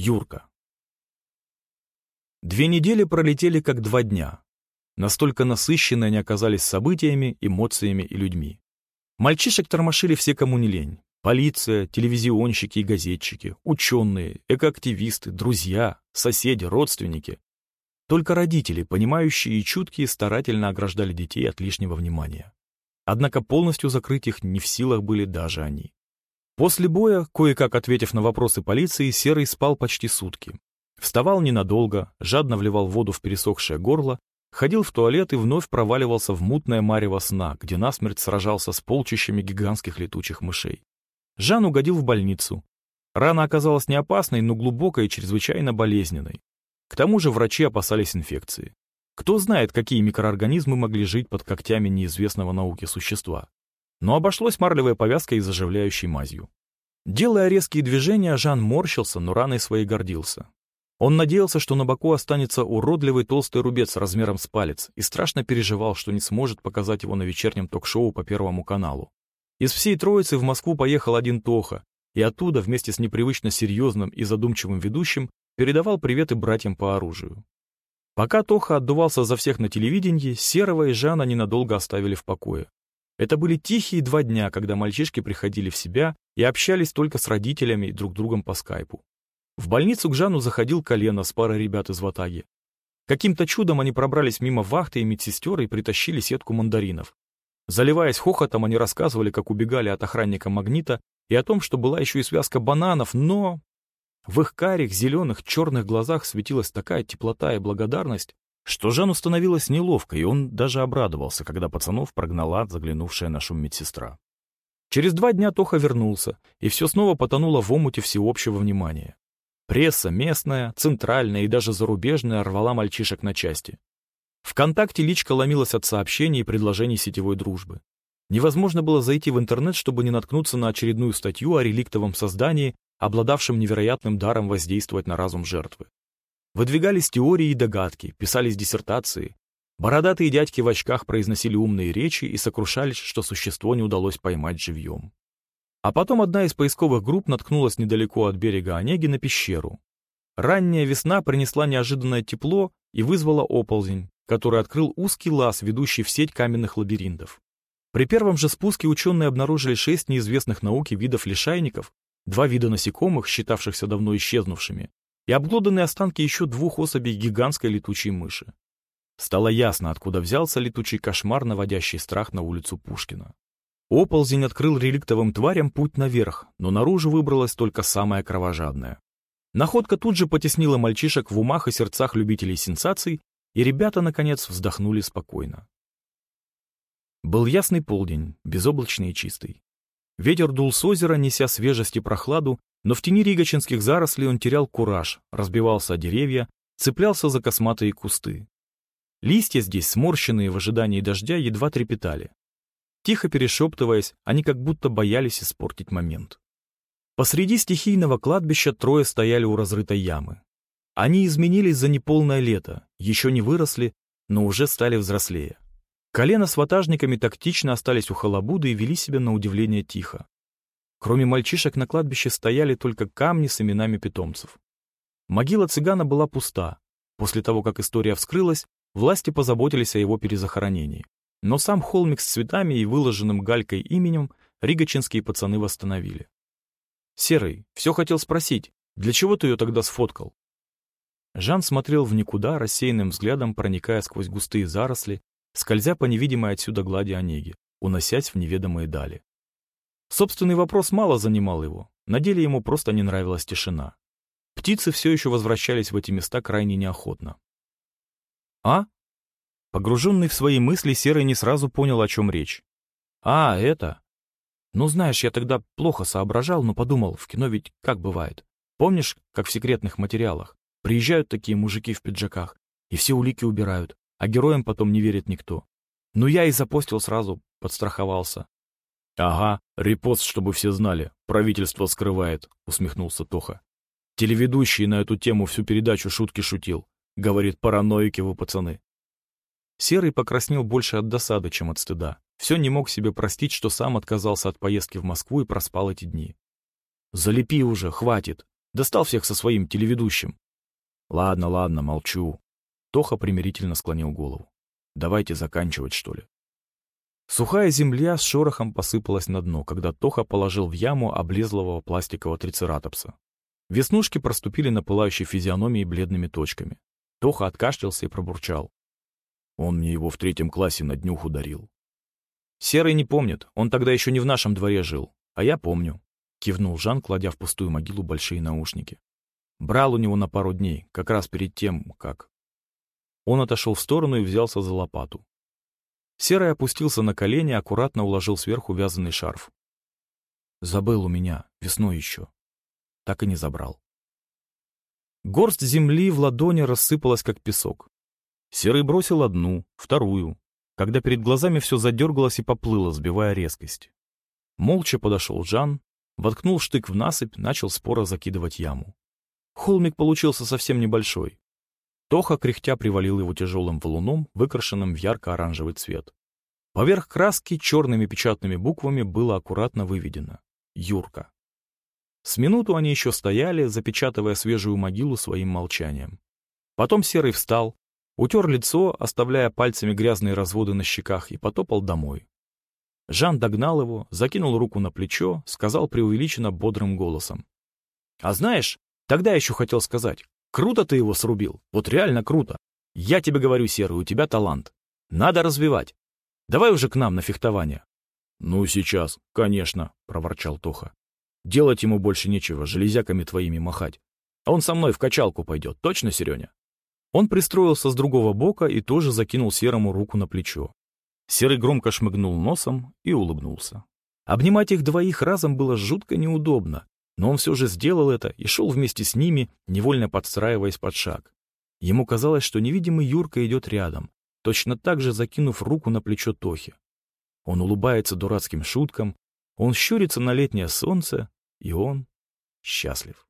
Юрка. Две недели пролетели как два дня. Настолько насыщенные они оказались событиями, эмоциями и людьми. Мальчишек тормошили все, кому не лень. Полиция, телевизионщики и газетчики, ученые, экоактивисты, друзья, соседи, родственники. Только родители, понимающие и чуткие, старательно ограждали детей от лишнего внимания. Однако полностью закрыть их не в силах были даже они. После боя, кое-как ответив на вопросы полиции, Серый спал почти сутки. Вставал ненадолго, жадно вливал воду в пересохшее горло, ходил в туалет и вновь проваливался в мутное марево сна, где насмерть сражался с полчищами гигантских летучих мышей. Жан угодил в больницу. Рана оказалась не опасной, но глубокой и чрезвычайно болезненной. К тому же врачи опасались инфекции. Кто знает, какие микроорганизмы могли жить под когтями неизвестного науке существа но обошлось марлевой повязкой и заживляющей мазью. Делая резкие движения, Жан морщился, но раной своей гордился. Он надеялся, что на боку останется уродливый толстый рубец размером с палец, и страшно переживал, что не сможет показать его на вечернем ток-шоу по Первому каналу. Из всей троицы в Москву поехал один Тоха, и оттуда, вместе с непривычно серьезным и задумчивым ведущим, передавал приветы братьям по оружию. Пока Тоха отдувался за всех на телевидении, Серого и Жана ненадолго оставили в покое. Это были тихие два дня, когда мальчишки приходили в себя и общались только с родителями и друг другом по скайпу. В больницу к Жану заходил колено с парой ребят из Ватаги. Каким-то чудом они пробрались мимо вахты и медсестер и притащили сетку мандаринов. Заливаясь хохотом, они рассказывали, как убегали от охранника магнита и о том, что была еще и связка бананов, но... В их карих, зеленых, черных глазах светилась такая теплота и благодарность, что Жану становилось неловко, и он даже обрадовался, когда пацанов прогнала заглянувшая на шум медсестра. Через два дня Тоха вернулся, и все снова потонуло в омуте всеобщего внимания. Пресса местная, центральная и даже зарубежная рвала мальчишек на части. Вконтакте личка ломилась от сообщений и предложений сетевой дружбы. Невозможно было зайти в интернет, чтобы не наткнуться на очередную статью о реликтовом создании, обладавшем невероятным даром воздействовать на разум жертвы. Выдвигались теории и догадки, писались диссертации. Бородатые дядьки в очках произносили умные речи и сокрушались, что существо не удалось поймать живьем. А потом одна из поисковых групп наткнулась недалеко от берега Онеги на пещеру. Ранняя весна принесла неожиданное тепло и вызвала оползень, который открыл узкий лаз, ведущий в сеть каменных лабиринтов. При первом же спуске ученые обнаружили шесть неизвестных науке видов лишайников, два вида насекомых, считавшихся давно исчезнувшими, и обглоданные останки еще двух особей гигантской летучей мыши. Стало ясно, откуда взялся летучий кошмар, наводящий страх на улицу Пушкина. Оползень открыл реликтовым тварям путь наверх, но наружу выбралась только самая кровожадная. Находка тут же потеснила мальчишек в умах и сердцах любителей сенсаций, и ребята, наконец, вздохнули спокойно. Был ясный полдень, безоблачный и чистый. Ветер дул с озера, неся свежесть и прохладу, но в тени ригачинских зарослей он терял кураж, разбивался о деревья, цеплялся за косматые кусты. Листья здесь, сморщенные в ожидании дождя, едва трепетали. Тихо перешептываясь, они как будто боялись испортить момент. Посреди стихийного кладбища трое стояли у разрытой ямы. Они изменились за неполное лето, еще не выросли, но уже стали взрослее. Колено с ватажниками тактично остались у халабуды и вели себя на удивление тихо. Кроме мальчишек на кладбище стояли только камни с именами питомцев. Могила цыгана была пуста. После того, как история вскрылась, власти позаботились о его перезахоронении. Но сам холмик с цветами и выложенным галькой именем ригачинские пацаны восстановили. «Серый, все хотел спросить, для чего ты ее тогда сфоткал?» Жан смотрел в никуда, рассеянным взглядом проникая сквозь густые заросли, скользя по невидимой отсюда глади Онеги, уносясь в неведомые дали. Собственный вопрос мало занимал его, на деле ему просто не нравилась тишина. Птицы все еще возвращались в эти места крайне неохотно. «А?» Погруженный в свои мысли, Серый не сразу понял, о чем речь. «А, это...» «Ну, знаешь, я тогда плохо соображал, но подумал, в кино ведь как бывает. Помнишь, как в секретных материалах? Приезжают такие мужики в пиджаках, и все улики убирают, а героям потом не верит никто. Ну, я и запостил сразу, подстраховался. «Ага, репост, чтобы все знали. Правительство скрывает», — усмехнулся Тоха. «Телеведущий на эту тему всю передачу шутки шутил. Говорит, параноики вы, пацаны». Серый покраснел больше от досады, чем от стыда. Все не мог себе простить, что сам отказался от поездки в Москву и проспал эти дни. «Залепи уже, хватит!» Достал всех со своим телеведущим. Ладно, ладно, молчу. Тоха примирительно склонил голову. Давайте заканчивать, что ли. Сухая земля с шорохом посыпалась на дно, когда Тоха положил в яму облезлого пластикового трицератопса. Веснушки проступили на пылающей физиономии бледными точками. Тоха откашлялся и пробурчал. Он мне его в третьем классе на днюху дарил. Серый не помнит, он тогда еще не в нашем дворе жил, а я помню. Кивнул Жан, кладя в пустую могилу большие наушники. Брал у него на пару дней, как раз перед тем, как... Он отошел в сторону и взялся за лопату. Серый опустился на колени, аккуратно уложил сверху вязаный шарф. Забыл у меня, весной еще. Так и не забрал. Горсть земли в ладони рассыпалась, как песок. Серый бросил одну, вторую, когда перед глазами все задергалось и поплыло, сбивая резкость. Молча подошел Жан, воткнул штык в насыпь, начал споро закидывать яму. Холмик получился совсем небольшой. Тоха кряхтя привалил его тяжелым валуном, выкрашенным в ярко-оранжевый цвет. Поверх краски черными печатными буквами было аккуратно выведено «Юрка». С минуту они еще стояли, запечатывая свежую могилу своим молчанием. Потом Серый встал, утер лицо, оставляя пальцами грязные разводы на щеках, и потопал домой. Жан догнал его, закинул руку на плечо, сказал преувеличенно бодрым голосом. «А знаешь, тогда еще хотел сказать, Круто ты его срубил. Вот реально круто. Я тебе говорю, Серый, у тебя талант. Надо развивать. Давай уже к нам на фехтование. Ну, сейчас, конечно, проворчал Тоха. Делать ему больше нечего, железяками твоими махать. А он со мной в качалку пойдет, точно, Сереня? Он пристроился с другого бока и тоже закинул Серому руку на плечо. Серый громко шмыгнул носом и улыбнулся. Обнимать их двоих разом было жутко неудобно, но он все же сделал это и шел вместе с ними, невольно подстраиваясь под шаг. Ему казалось, что невидимый Юрка идет рядом, точно так же закинув руку на плечо Тохи. Он улыбается дурацким шуткам, он щурится на летнее солнце, и он счастлив.